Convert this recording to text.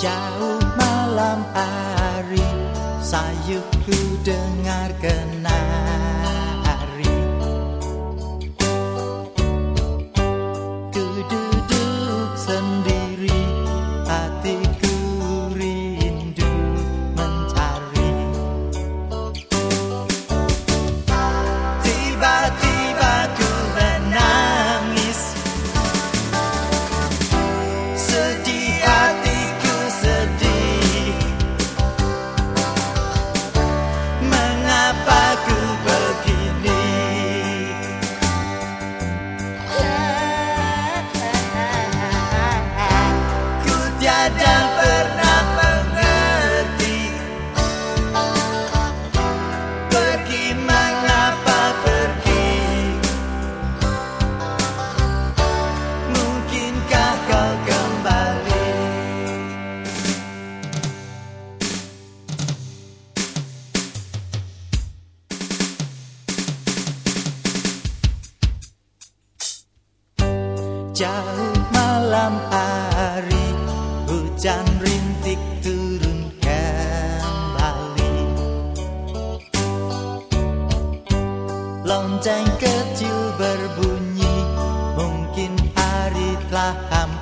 Jauh malam hari Sayupku dengar kenal Jauh malam hari Hujan rintik turun kembali. Lonceng kecil berbunyi Mungkin hari telah hampir